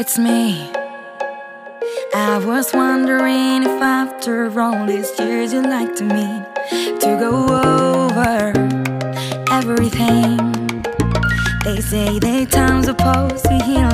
it's me. I was wondering if after all these years you'd like to meet to go over everything. They say that time's supposed to heal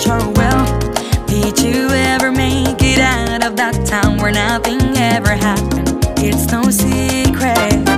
sure well Did you ever make it out of that town where nothing ever happened? It's no secret